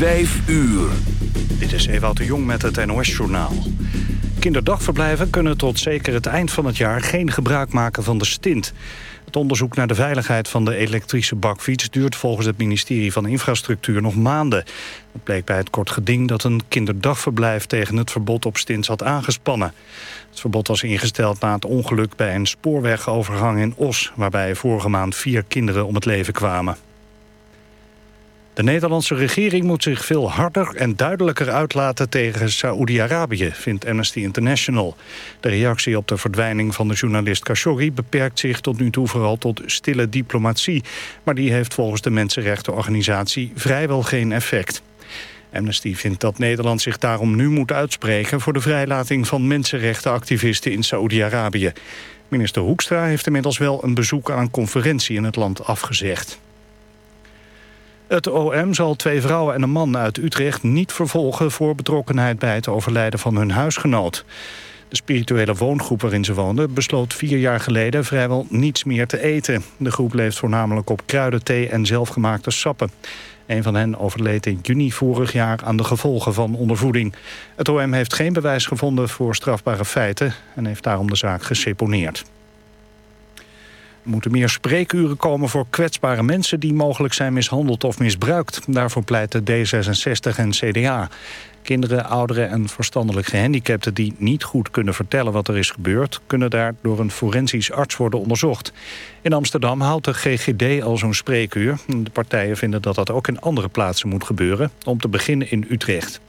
5 uur. Dit is Ewout de Jong met het NOS-journaal. Kinderdagverblijven kunnen tot zeker het eind van het jaar... geen gebruik maken van de stint. Het onderzoek naar de veiligheid van de elektrische bakfiets... duurt volgens het ministerie van Infrastructuur nog maanden. Het bleek bij het kort geding dat een kinderdagverblijf... tegen het verbod op stints had aangespannen. Het verbod was ingesteld na het ongeluk bij een spoorwegovergang in Os... waarbij vorige maand vier kinderen om het leven kwamen. De Nederlandse regering moet zich veel harder en duidelijker uitlaten tegen Saoedi-Arabië, vindt Amnesty International. De reactie op de verdwijning van de journalist Khashoggi beperkt zich tot nu toe vooral tot stille diplomatie. Maar die heeft volgens de mensenrechtenorganisatie vrijwel geen effect. Amnesty vindt dat Nederland zich daarom nu moet uitspreken voor de vrijlating van mensenrechtenactivisten in Saoedi-Arabië. Minister Hoekstra heeft inmiddels wel een bezoek aan een conferentie in het land afgezegd. Het OM zal twee vrouwen en een man uit Utrecht niet vervolgen... voor betrokkenheid bij het overlijden van hun huisgenoot. De spirituele woongroep waarin ze woonden besloot vier jaar geleden vrijwel niets meer te eten. De groep leeft voornamelijk op kruidenthee en zelfgemaakte sappen. Een van hen overleed in juni vorig jaar aan de gevolgen van ondervoeding. Het OM heeft geen bewijs gevonden voor strafbare feiten en heeft daarom de zaak geseponeerd. Er moeten meer spreekuren komen voor kwetsbare mensen... die mogelijk zijn mishandeld of misbruikt. Daarvoor pleiten D66 en CDA. Kinderen, ouderen en verstandelijk gehandicapten... die niet goed kunnen vertellen wat er is gebeurd... kunnen daar door een forensisch arts worden onderzocht. In Amsterdam houdt de GGD al zo'n spreekuur. De partijen vinden dat dat ook in andere plaatsen moet gebeuren. Om te beginnen in Utrecht.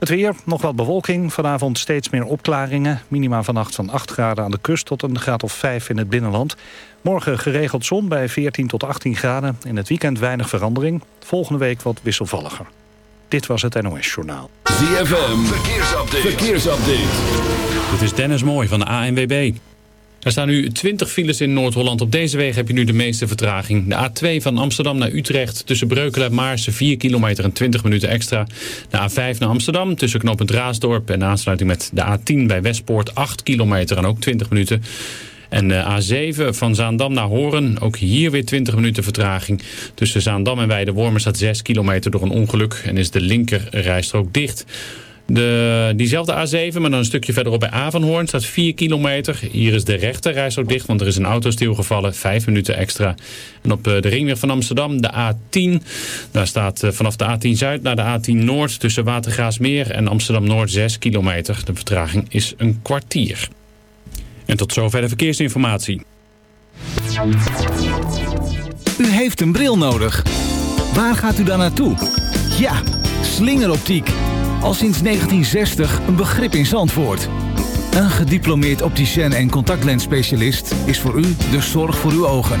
Het weer, nog wat bewolking. Vanavond steeds meer opklaringen. Minima vannacht van 8 graden aan de kust tot een graad of 5 in het binnenland. Morgen geregeld zon bij 14 tot 18 graden. In het weekend weinig verandering. Volgende week wat wisselvalliger. Dit was het NOS Journaal. ZFM, verkeersupdate. verkeersupdate. Dit is Dennis Mooi van de ANWB. Er staan nu 20 files in Noord-Holland. Op deze weg heb je nu de meeste vertraging. De A2 van Amsterdam naar Utrecht tussen Breukelen en Maarsen 4 kilometer en 20 minuten extra. De A5 naar Amsterdam tussen knooppunt Raasdorp en aansluiting met de A10 bij Westpoort 8 kilometer en ook 20 minuten. En de A7 van Zaandam naar Horen, ook hier weer 20 minuten vertraging. Tussen Zaandam en Weidewormen staat 6 kilometer door een ongeluk en is de linker rijstrook dicht. De, diezelfde A7, maar dan een stukje verderop bij Avanhoorn, staat 4 kilometer. Hier is de rechter ook dicht, want er is een auto stilgevallen. 5 minuten extra. En op eh, de ringweg van Amsterdam, de A10. Daar staat eh, vanaf de A10 Zuid naar de A10 Noord... tussen Watergraasmeer en Amsterdam Noord 6 kilometer. De vertraging is een kwartier. En tot zover de verkeersinformatie. U heeft een bril nodig. Waar gaat u dan naartoe? Ja, slingeroptiek al sinds 1960 een begrip in Zandvoort. Een gediplomeerd opticien en contactlensspecialist is voor u de zorg voor uw ogen.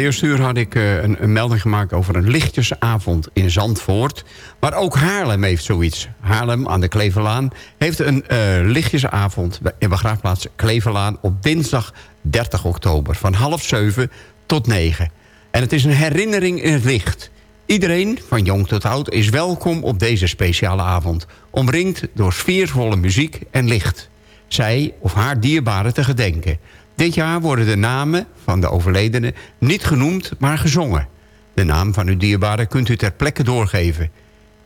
Eerste uur had ik, eh, een, een, melding gemaakt over een lichtjesavond in Zandvoort. Maar ook Haarlem heeft zoiets. Haarlem aan de Kleverlaan heeft een uh, lichtjesavond in begraafplaats Kleverlaan... op dinsdag 30 oktober van half zeven tot negen. En het is een herinnering in het licht. Iedereen, van jong tot oud, is welkom op deze speciale avond. Omringd door sfeervolle muziek en licht. Zij of haar dierbaren te gedenken... Dit jaar worden de namen van de overledenen niet genoemd, maar gezongen. De naam van uw dierbare kunt u ter plekke doorgeven.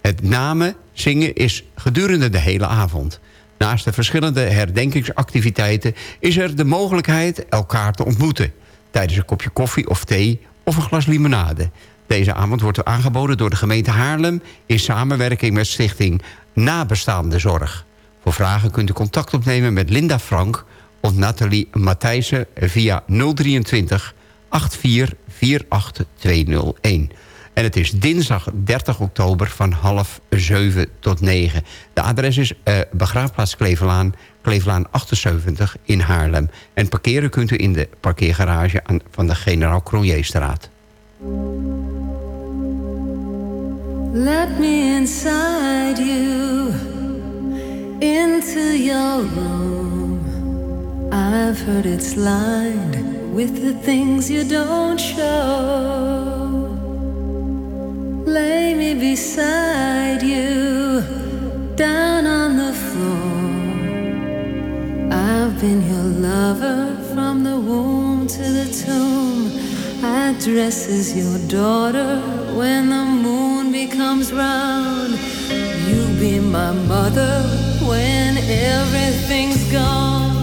Het namen zingen is gedurende de hele avond. Naast de verschillende herdenkingsactiviteiten... is er de mogelijkheid elkaar te ontmoeten... tijdens een kopje koffie of thee of een glas limonade. Deze avond wordt aangeboden door de gemeente Haarlem... in samenwerking met stichting Nabestaande Zorg. Voor vragen kunt u contact opnemen met Linda Frank of Nathalie Matthijssen via 023 8448201. En het is dinsdag 30 oktober van half 7 tot 9. De adres is uh, Begraafplaats Klevelaan, Klevelaan 78 in Haarlem. En parkeren kunt u in de parkeergarage aan, van de Generaal Cronjeestraat. Let me inside you, into your room. I've heard it's lined with the things you don't show. Lay me beside you, down on the floor. I've been your lover from the womb to the tomb. I dress as your daughter when the moon becomes round. You be my mother when everything's gone.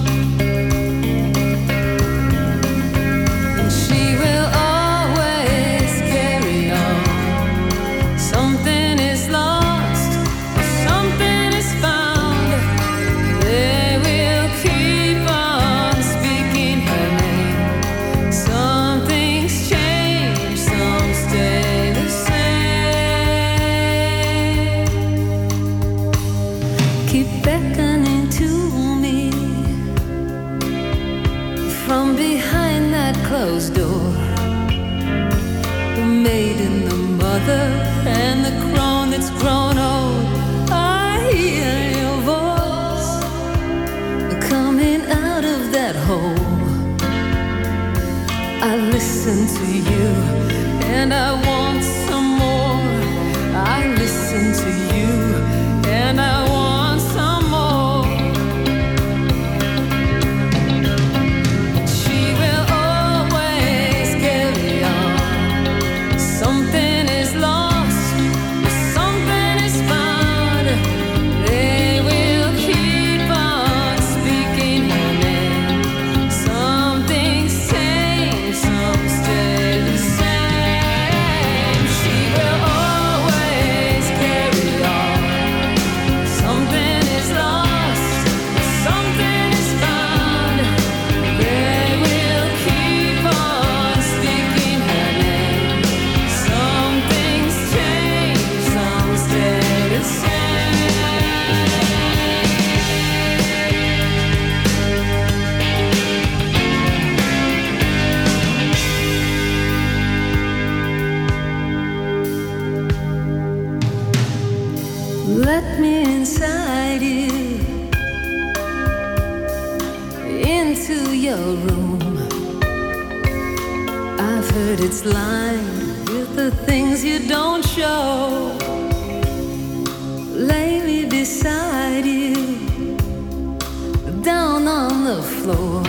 heard it's lined with the things you don't show. Lay me beside you, down on the floor.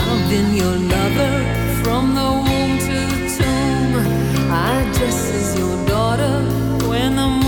I've been your lover from the womb to the tomb. I dress as your daughter when the moon.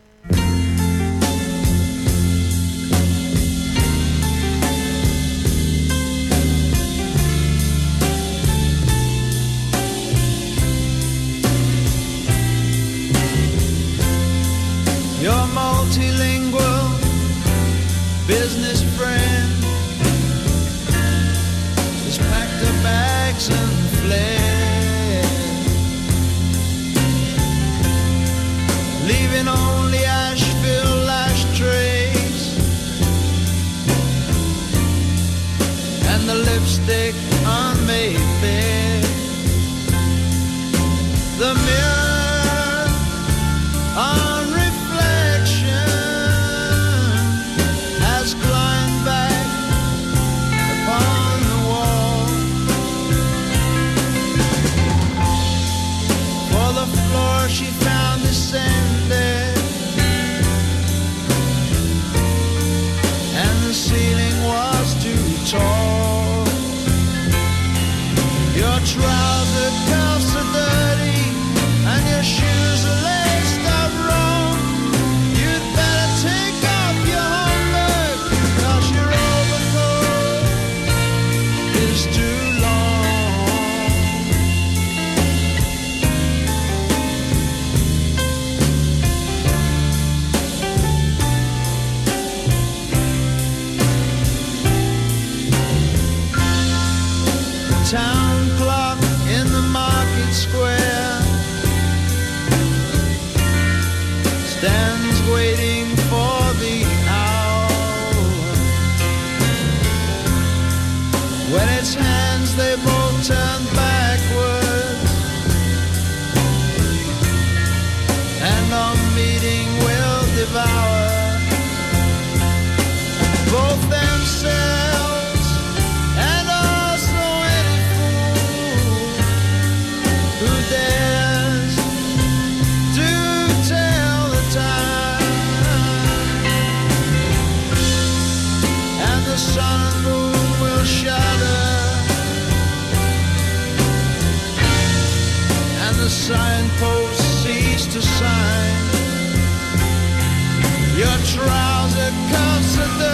Listen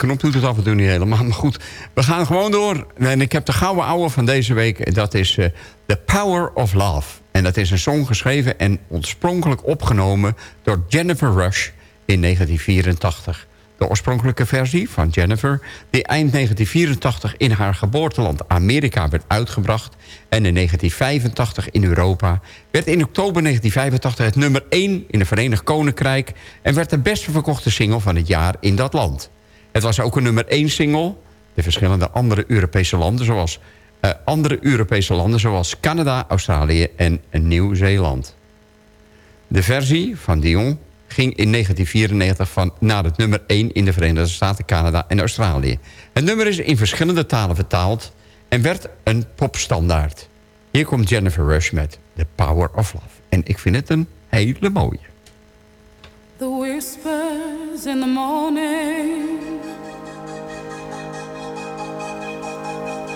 de knop doet het af en toe niet helemaal. Maar goed, we gaan gewoon door. En ik heb de gouden ouwe van deze week. Dat is eh, The Power of Love. En dat is een song geschreven en oorspronkelijk opgenomen... door Jennifer Rush in 1984. De oorspronkelijke versie van Jennifer... die eind 1984 in haar geboorteland Amerika werd uitgebracht... en in 1985 in Europa... werd in oktober 1985 het nummer 1 in het Verenigd Koninkrijk... en werd de beste verkochte single van het jaar in dat land. Het was ook een nummer 1 single. De verschillende andere Europese landen zoals, eh, andere Europese landen zoals Canada, Australië en Nieuw-Zeeland. De versie van Dion ging in 1994 van naar het nummer 1 in de Verenigde Staten, Canada en Australië. Het nummer is in verschillende talen vertaald en werd een popstandaard. Hier komt Jennifer Rush met The Power of Love. En ik vind het een hele mooie. The whispers in the morning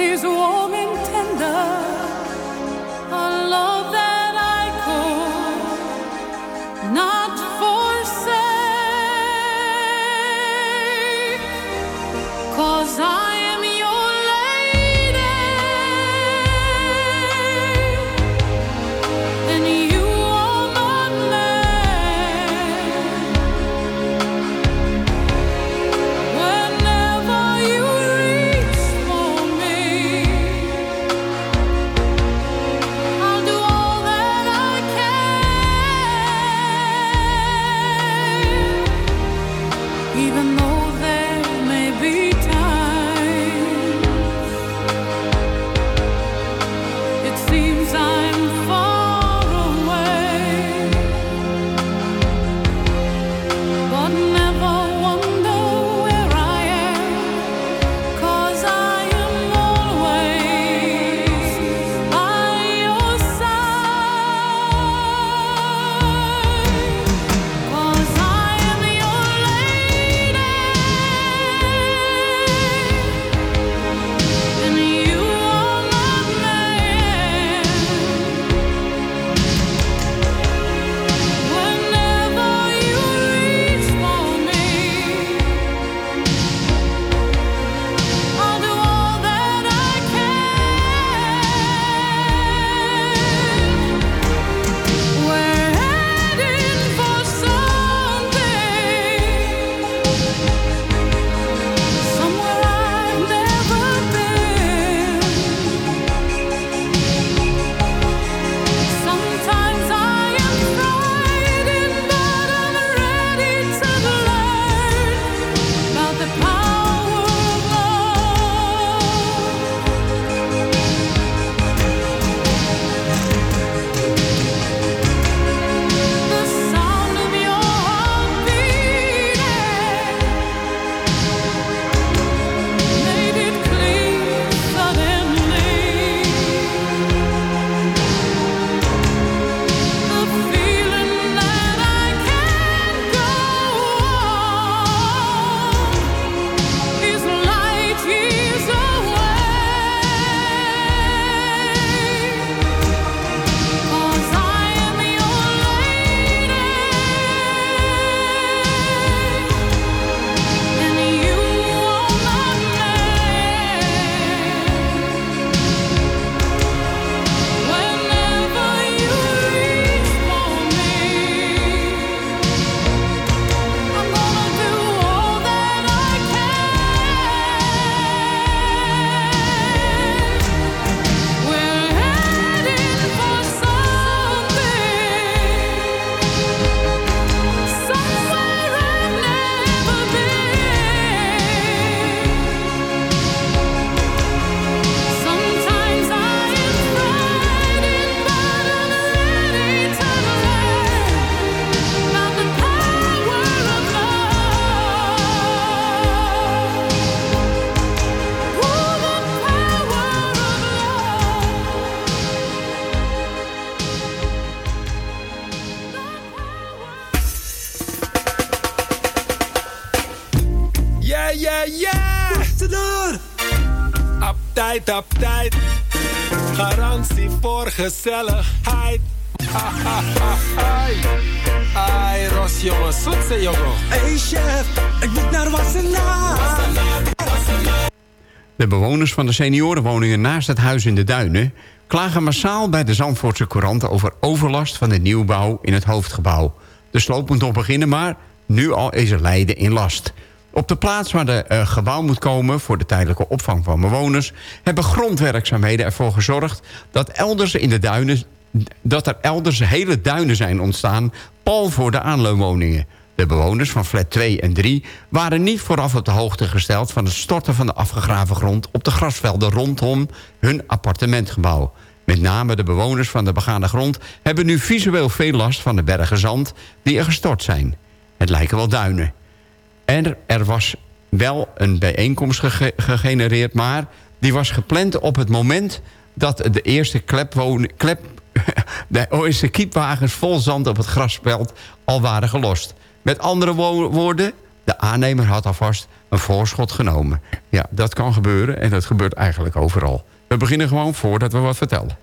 Voice is bewoners van de seniorenwoningen naast het huis in de Duinen... klagen massaal bij de Zandvoortse Courant over overlast van de nieuwbouw in het hoofdgebouw. De sloop moet nog beginnen, maar nu al is er lijden in last. Op de plaats waar de eh, gebouw moet komen voor de tijdelijke opvang van bewoners... hebben grondwerkzaamheden ervoor gezorgd dat elders in de duinen dat er elders hele duinen zijn ontstaan... pal voor de aanleunwoningen. De bewoners van flat 2 en 3 waren niet vooraf op de hoogte gesteld... van het storten van de afgegraven grond op de grasvelden rondom hun appartementgebouw. Met name de bewoners van de begane grond hebben nu visueel veel last van de bergen zand die er gestort zijn. Het lijken wel duinen. En er was wel een bijeenkomst gege- gegenereerd... maar die was gepland op het moment dat de eerste klep, de kiepwagens vol zand op het grasveld al waren gelost. Met andere wo- woorden, de aannemer had alvast een voorschot genomen. Ja, dat kan gebeuren en dat gebeurt eigenlijk overal. We beginnen gewoon voordat we wat vertellen.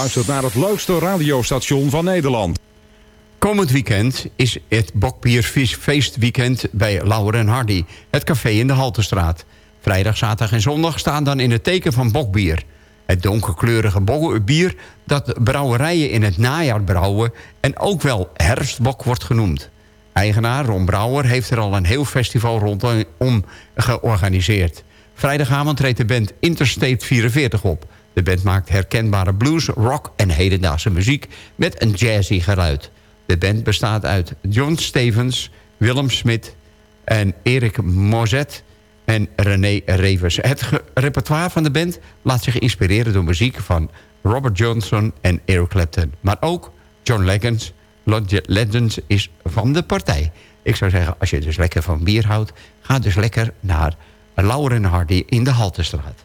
Luistert naar het leukste radiostation van Nederland. Komend weekend is het Bokbierfeestweekend bij Lauwer en Hardy. Het café in de Haltestraat. Vrijdag, zaterdag en zondag staan dan in het teken van bokbier. Het donkerkleurige bier dat brouwerijen in het najaar brouwen... en ook wel herfstbok wordt genoemd. Eigenaar Ron Brouwer heeft er al een heel festival rondom georganiseerd. Vrijdagavond treedt de band Interstate 44 op. De band maakt herkenbare blues, rock en hedendaagse muziek... met een jazzy geluid. De band bestaat uit John Stevens, Willem Smit en Erik Mozet... en René Revers. Het repertoire van de band laat zich inspireren door muziek van Robert Johnson en Eric Clapton. Maar ook John Legends, Legends is van de partij. Ik zou zeggen, als je dus lekker van bier houdt... ga dus lekker naar Lauren Hardy in de Haltestraat.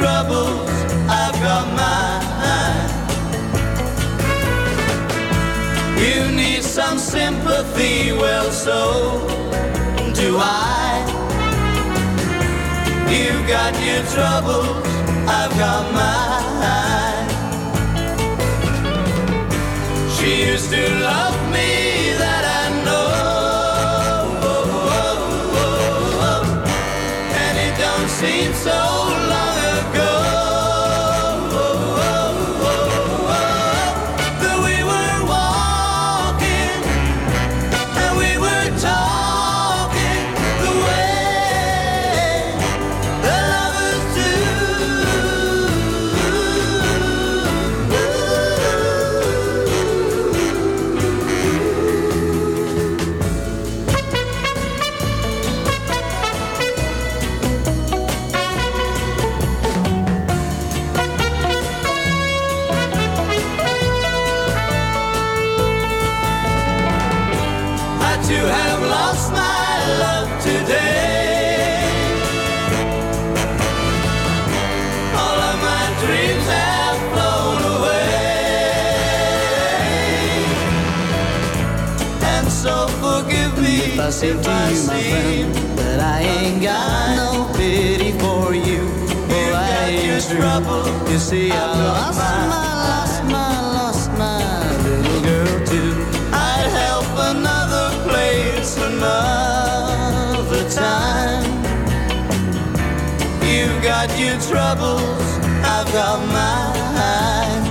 troubles, I've got mine. You need some sympathy, well, so do I. You've got your troubles, I've got mine. She used to love me, me if I seem to you, my friend, that I ain't got no pity for you. For I ain't trouble. You see, I lost my, lost my, lost my little girl too. I'd help another place another time. You've got your troubles, I've got mine.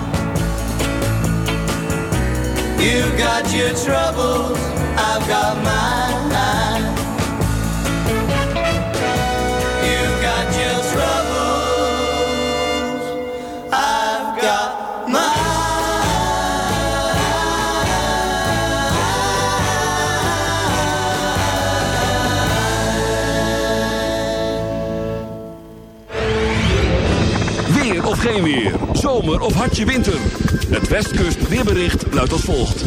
You've got your troubles, I've got mine. Zomer of hartje winter. Het Westkust weerbericht luidt als volgt.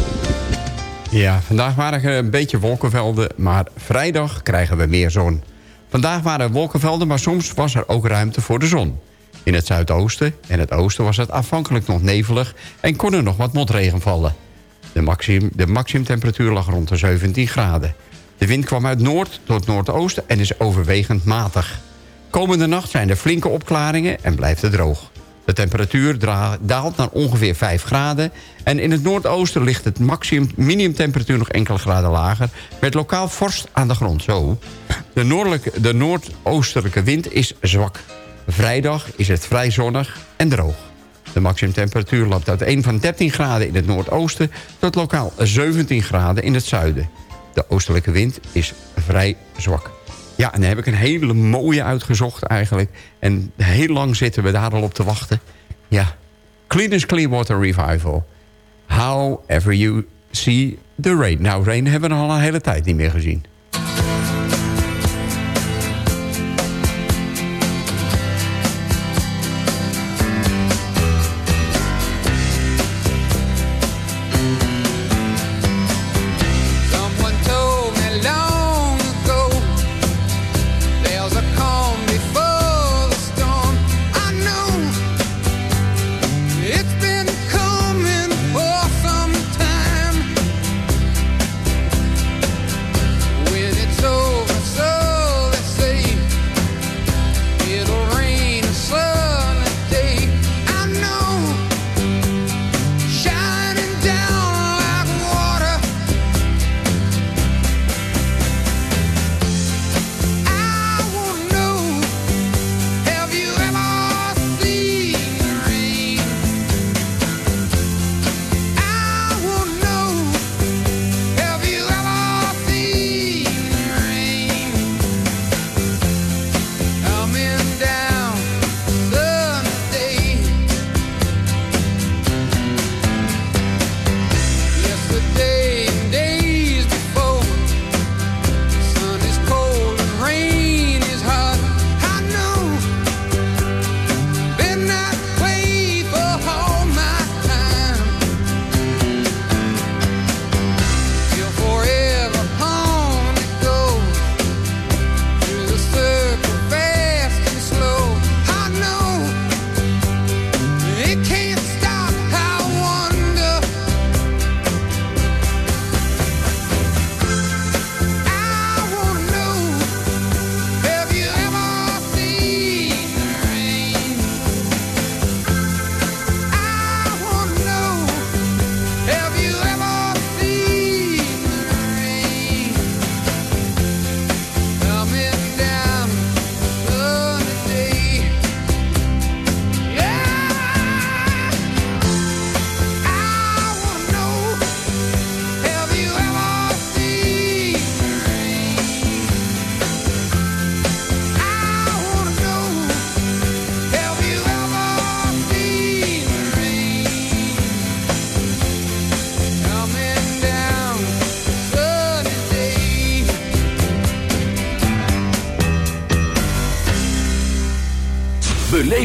Ja, vandaag waren er een beetje wolkenvelden, maar vrijdag krijgen we meer zon. Vandaag waren er wolkenvelden, maar soms was er ook ruimte voor de zon. In het zuidoosten en het oosten was het afhankelijk nog nevelig... en kon er nog wat motregen vallen. De, maximum, de maximumtemperatuur lag rond de 17 graden. De wind kwam uit noord tot noordoosten en is overwegend matig. Komende nacht zijn er flinke opklaringen en blijft het droog. De temperatuur daalt naar ongeveer 5 graden... en in het noordoosten ligt het maximum, minimumtemperatuur nog enkele graden lager... met lokaal vorst aan de grond. Zo. De, noordelijke, de noordoostelijke wind is zwak. Vrijdag is het vrij zonnig en droog. De maximumtemperatuur loopt uiteen van 13 graden in het noordoosten... tot lokaal 17 graden in het zuiden. De oostelijke wind is vrij zwak. Ja, en dan heb ik een hele mooie uitgezocht eigenlijk. En heel lang zitten we daar al op te wachten. Ja, Cleanest Clearwater Revival. However you see the rain. Nou, rain hebben we al een hele tijd niet meer gezien.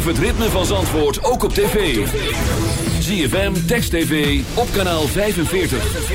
Het ritme van Zandvoort ook op tv. ZFM, Text TV, op kanaal 45.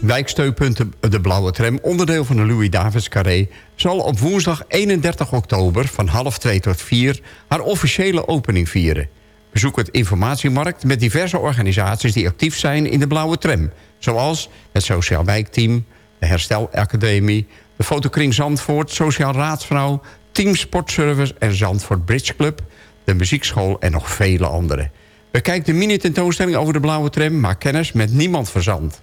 Wijksteunpunt De Blauwe Tram, onderdeel van de Louis Davids Carré... zal op woensdag 31 oktober van half 2 tot 4 haar officiële opening vieren. Bezoek het informatiemarkt met diverse organisaties die actief zijn in de Blauwe Tram... zoals het Sociaal Wijkteam, de Herstelacademie... de Fotokring Zandvoort, Sociaal Raadsvrouw... Team Sportservice en Zandvoort Bridge Club... de muziekschool en nog vele andere. Bekijk de mini-tentoonstelling over de Blauwe Tram... maak kennis met niemand verzand.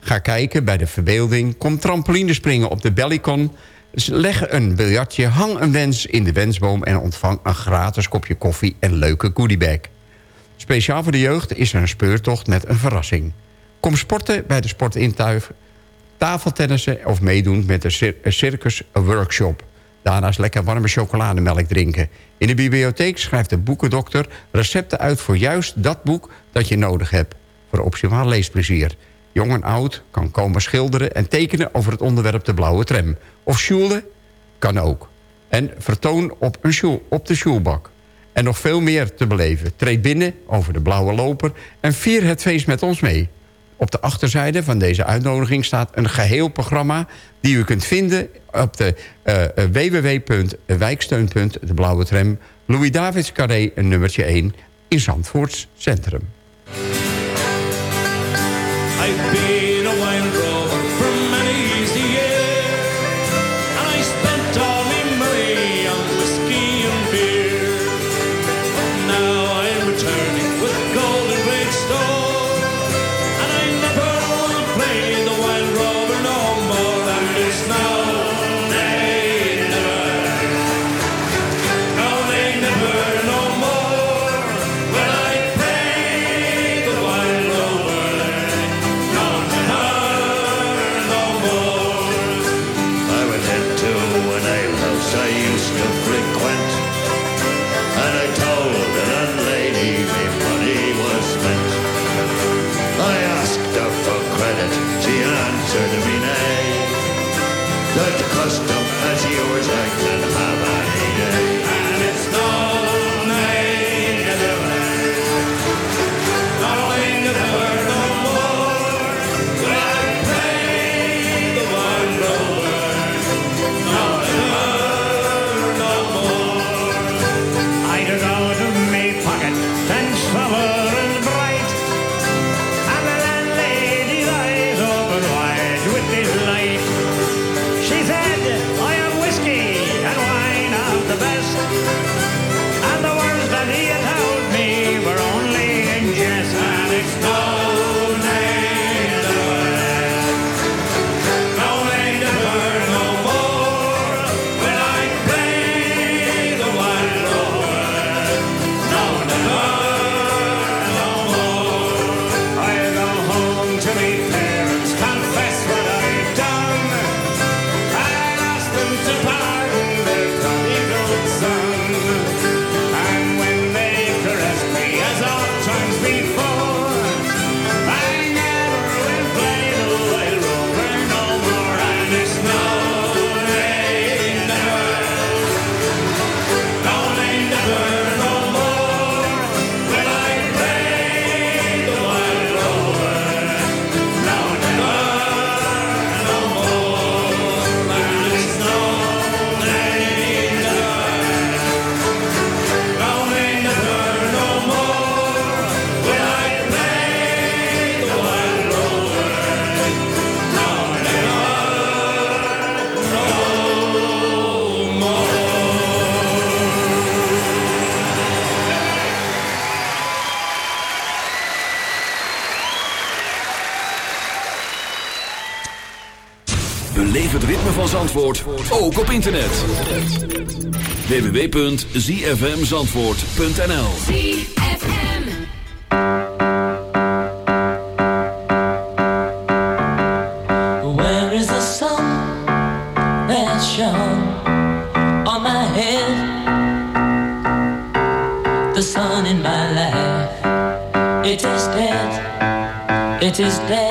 Ga kijken bij de verbeelding, kom trampolinespringen op de Bellicon... leg een biljartje, hang een wens in de wensboom... en ontvang een gratis kopje koffie en leuke goodiebag. Speciaal voor de jeugd is er een speurtocht met een verrassing. Kom sporten bij de sportintuig, tafeltennissen... of meedoen met de cir- Circus Workshop. Daarnaast lekker warme chocolademelk drinken. In de bibliotheek schrijft de boekendokter recepten uit... voor juist dat boek dat je nodig hebt. Voor optimaal leesplezier. Jong en oud kan komen schilderen en tekenen over het onderwerp de blauwe tram. Of sjoelen kan ook. En vertoon op, op de sjoelbak. En nog veel meer te beleven. Treed binnen over de blauwe loper en vier het feest met ons mee. Op de achterzijde van deze uitnodiging staat een geheel programma... die u kunt vinden op de eh, eh, www.wijksteun. De Blauwe Tram... Louis Davids Carré, nummertje 1 in Zandvoorts Centrum. Now, Zandvoort, ook op internet. www.zfmzandvoort.nl Where is the sun that shone on my head? The sun in my life, it is dead, it is dead.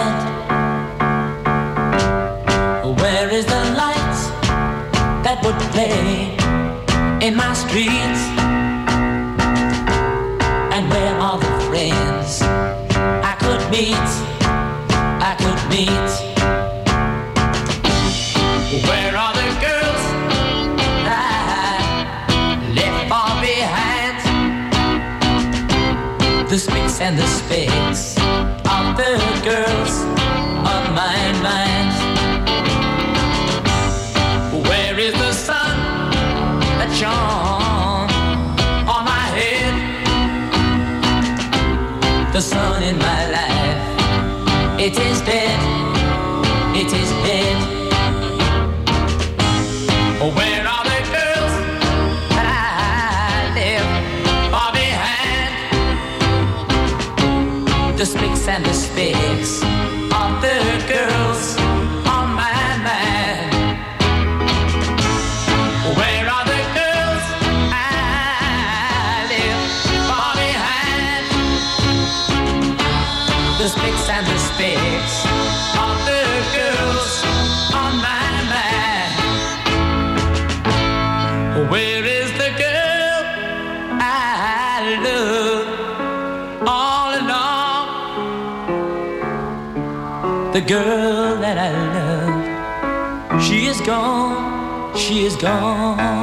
fix. Is gone.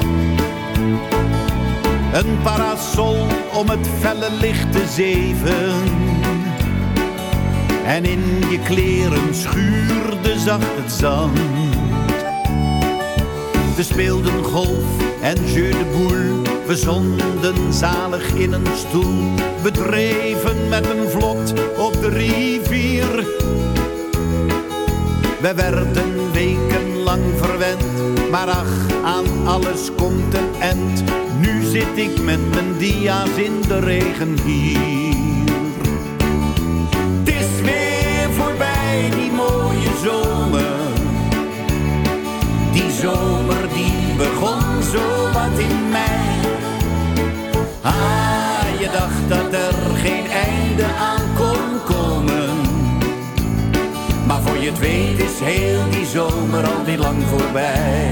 Een parasol om het felle licht te zeven. En in je kleren schuurde zacht het zand. We speelden golf en jeu de boule. We zonden zalig in een stoel. We dreven met een vlot op de rivier. We werden wekenlang verwend, maar ach, aan alles komt een end. Nu zit ik met mijn dia's in de regen hier. Het is weer voorbij, die mooie zomer. Die zomer die begon zo wat in mei. Ah, je dacht dat er je het weet is heel die zomer al niet lang voorbij.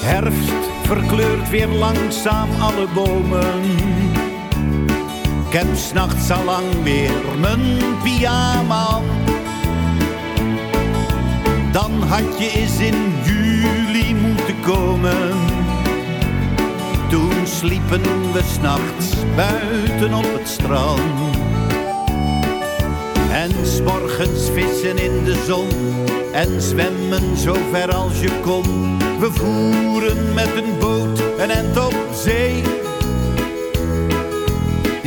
Herfst verkleurt weer langzaam alle bomen. Ik heb s'nachts al lang weer mijn pyjama. Dan had je eens in juli moeten komen. Toen sliepen we s'nachts buiten op het strand. En s'morgens vissen in de zon en zwemmen zo ver als je kon. We voeren met een boot een end op zee.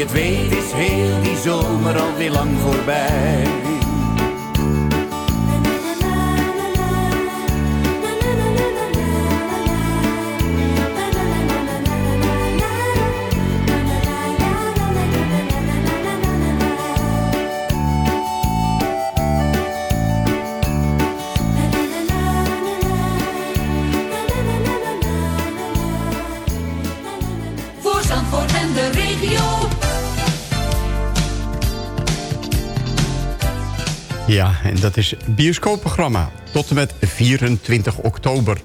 het weet is heel die zomer alweer lang voorbij. Dat is bioscoopprogramma tot en met 24 oktober.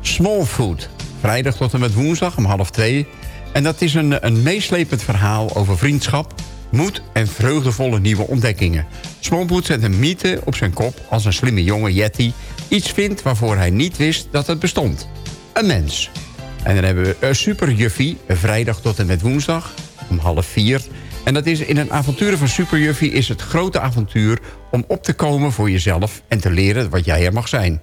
Small Food, vrijdag tot en met woensdag om half twee. En dat is een, een meeslepend verhaal over vriendschap, moed en vreugdevolle nieuwe ontdekkingen. Small Food zet een mythe op zijn kop als een slimme jonge Yeti... iets vindt waarvoor hij niet wist dat het bestond. Een mens. En dan hebben we Super Juffie, vrijdag tot en met woensdag om half vier. En dat is in een avonturen van Super Juffie is het grote avontuur... om op te komen voor jezelf en te leren wat jij er mag zijn.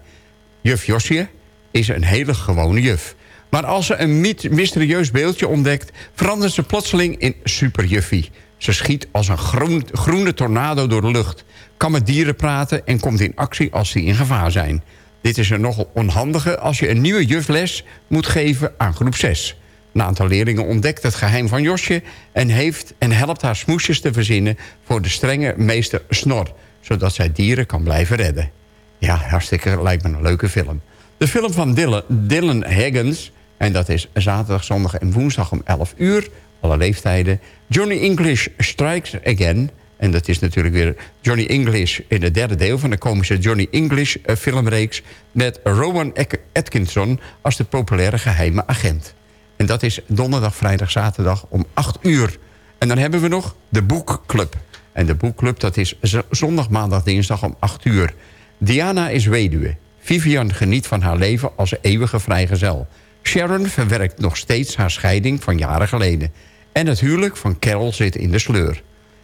Juf Josje is een hele gewone juf. Maar als ze een mysterieus beeldje ontdekt... verandert ze plotseling in Super Juffie. Ze schiet als een groen- groene tornado door de lucht... kan met dieren praten en komt in actie als die in gevaar zijn. Dit is een nogal onhandige als je een nieuwe jufles moet geven aan groep 6. Een aantal leerlingen ontdekt het geheim van Josje... en, heeft, en helpt haar smoesjes te verzinnen voor de strenge meester Snor... zodat zij dieren kan blijven redden. Ja, hartstikke lijkt me een leuke film. De film van Dylan, Dylan Higgins... en dat is zaterdag, zondag en woensdag om 11 uur... alle leeftijden. Johnny English Strikes Again... En dat is natuurlijk weer Johnny English in het derde deel... van de komische Johnny English eh, filmreeks... met Rowan Atkinson als de populaire geheime agent. En dat is donderdag, vrijdag, zaterdag om 8 uur. En dan hebben we nog de boekclub. En de boekclub dat is zondag, maandag, dinsdag om 8 uur. Diana is weduwe. Vivian geniet van haar leven als eeuwige vrijgezel. Sharon verwerkt nog steeds haar scheiding van jaren geleden. En het huwelijk van Carol zit in de sleur.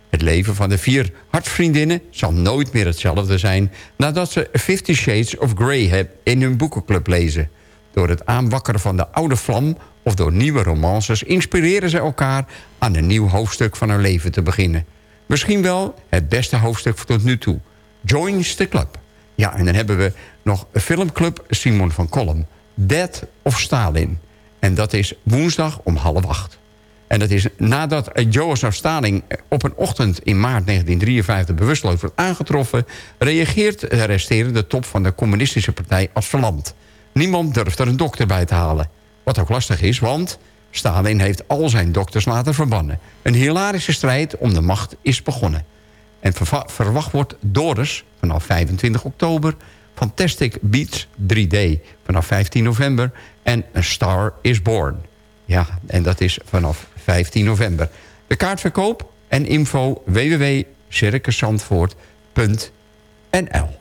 Het leven van de vier hartvriendinnen zal nooit meer hetzelfde zijn... nadat ze Fifty Shades of Grey in hun boekenclub lezen. Door het aanwakkeren van de oude vlam of door nieuwe romances... inspireren ze elkaar aan een nieuw hoofdstuk van hun leven te beginnen. Misschien wel het beste hoofdstuk tot nu toe. Joins the Club. Ja, en dan hebben we nog filmclub Simon van Kolm. Dead of Stalin. En dat is woensdag om half acht. En dat is nadat Jozef Stalin op een ochtend in maart 1953 bewusteloos wordt aangetroffen... reageert de resterende top van de communistische partij als verlamd. Niemand durft er een dokter bij te halen. Wat ook lastig is, want Stalin heeft al zijn dokters laten verbannen. Een hilarische strijd om de macht is begonnen. En verwacht wordt Doris vanaf 25 oktober... Fantastic Beats 3D vanaf 15 november... en A Star is Born. Ja, en dat is vanaf 15 november. De kaartverkoop en info www.circuszandvoort.nl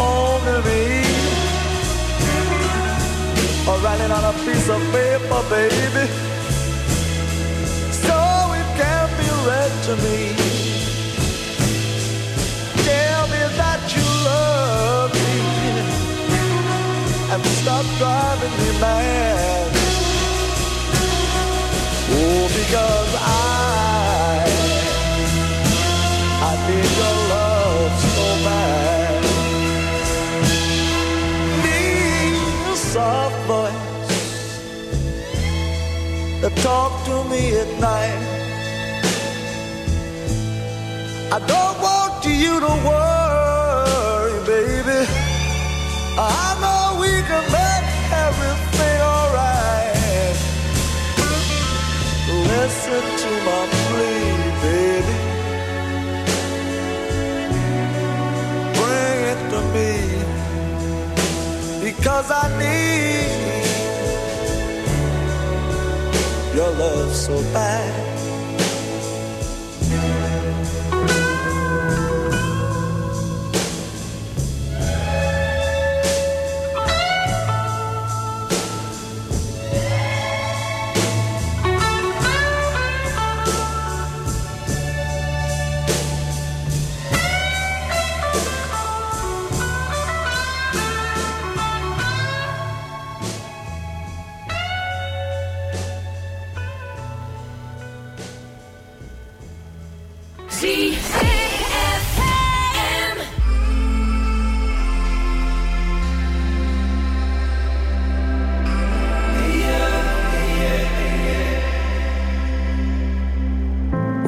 home to me? Or write it on a piece of paper, baby, so it can be read to me. Tell me that you love me and stop driving me mad. Oh, because I, talk to me at night. I don't want you to worry, baby. I know we can make everything alright. Listen to my plea, baby. Bring it to me because I need your love so bad.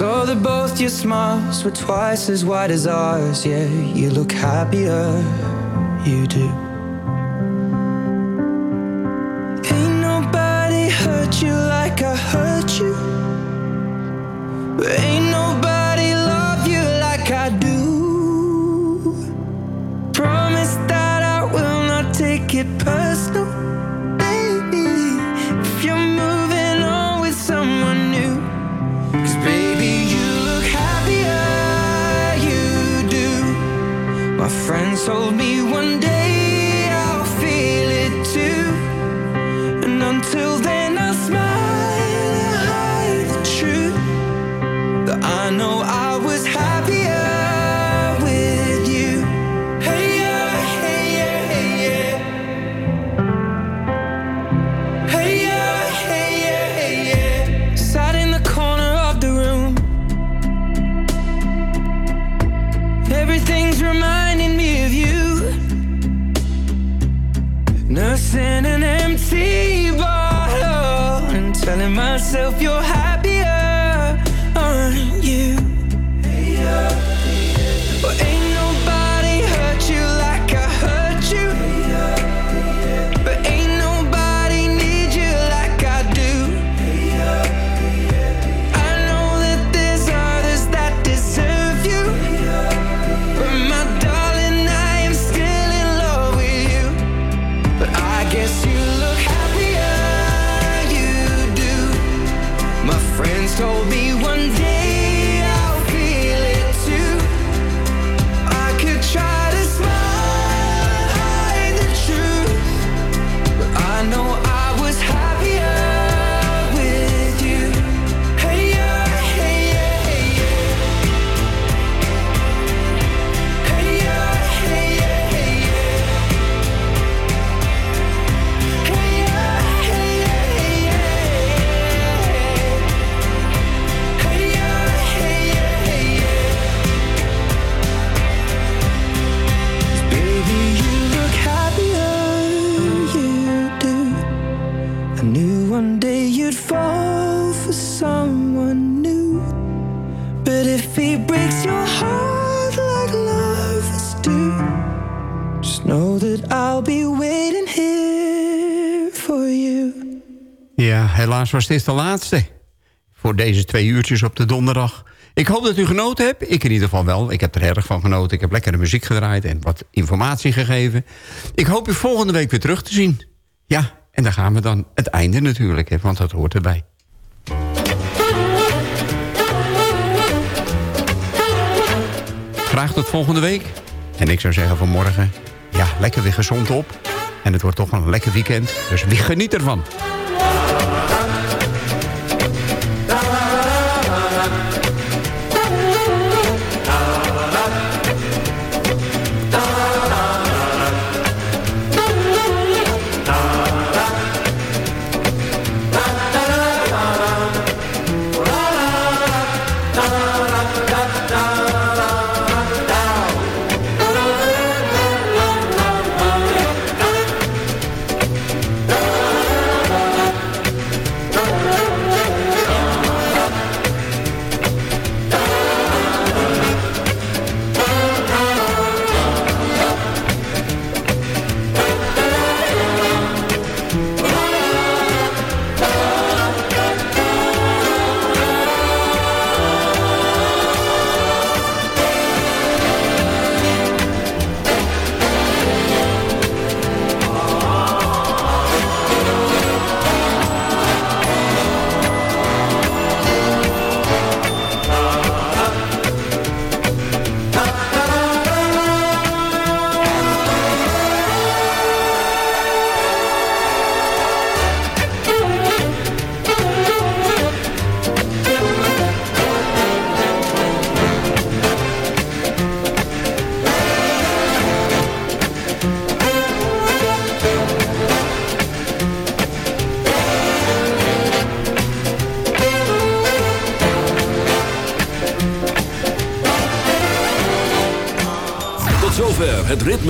Saw that both your smiles were twice as wide as ours. Yeah, you look happier, you do. Ain't nobody hurt you like I hurt you. Ain't friends told me helaas was dit de laatste. Voor deze twee uurtjes op de donderdag. Ik hoop dat u genoten hebt. Ik in ieder geval wel. Ik heb er erg van genoten. Ik heb lekkere muziek gedraaid en wat informatie gegeven. Ik hoop u volgende week weer terug te zien. Ja, en dan gaan we dan het einde natuurlijk, hè, want dat hoort erbij. Graag tot volgende week. En ik zou zeggen van morgen, ja, lekker weer gezond op. En het wordt toch een lekker weekend. Dus wie geniet ervan.